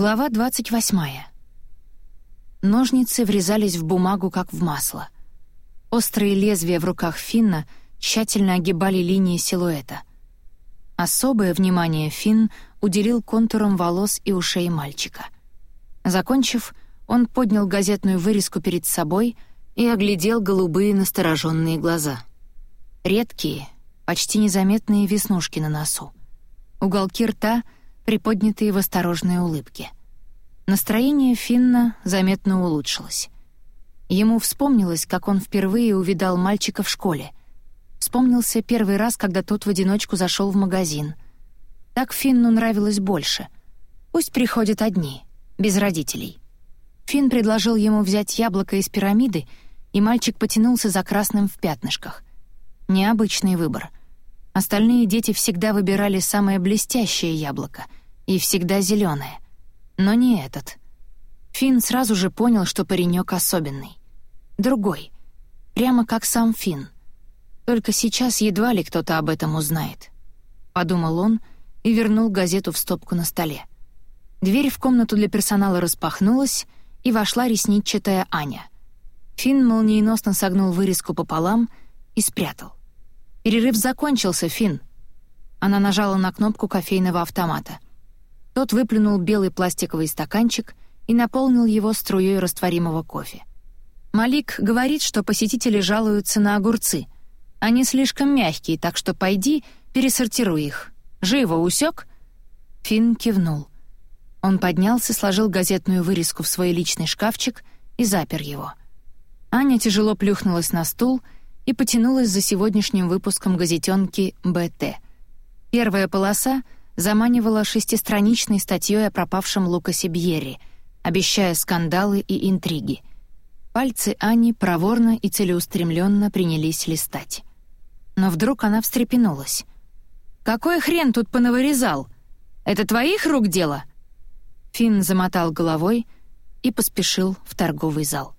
Глава 28. Ножницы врезались в бумагу, как в масло. Острые лезвия в руках Финна тщательно огибали линии силуэта. Особое внимание Финн уделил контурам волос и ушей мальчика. Закончив, он поднял газетную вырезку перед собой и оглядел голубые настороженные глаза. Редкие, почти незаметные веснушки на носу. Уголки рта — приподнятые в осторожной улыбке. Настроение Финна заметно улучшилось. Ему вспомнилось, как он впервые увидал мальчика в школе. Вспомнился первый раз, когда тот в одиночку зашел в магазин. Так Финну нравилось больше. Пусть приходят одни, без родителей. Финн предложил ему взять яблоко из пирамиды, и мальчик потянулся за красным в пятнышках. Необычный выбор — Остальные дети всегда выбирали самое блестящее яблоко и всегда зеленое, но не этот. Финн сразу же понял, что паренек особенный. Другой. Прямо как сам Финн. Только сейчас едва ли кто-то об этом узнает. Подумал он и вернул газету в стопку на столе. Дверь в комнату для персонала распахнулась, и вошла ресничатая Аня. Финн молниеносно согнул вырезку пополам и спрятал. «Перерыв закончился, Финн». Она нажала на кнопку кофейного автомата. Тот выплюнул белый пластиковый стаканчик и наполнил его струей растворимого кофе. Малик говорит, что посетители жалуются на огурцы. Они слишком мягкие, так что пойди, пересортируй их. Живо усек? Финн кивнул. Он поднялся, сложил газетную вырезку в свой личный шкафчик и запер его. Аня тяжело плюхнулась на стул — и потянулась за сегодняшним выпуском газетенки «БТ». Первая полоса заманивала шестистраничной статьей о пропавшем Лукасе Бьерри, обещая скандалы и интриги. Пальцы Ани проворно и целеустремленно принялись листать. Но вдруг она встрепенулась. «Какой хрен тут понавырезал? Это твоих рук дело?» Финн замотал головой и поспешил в торговый зал.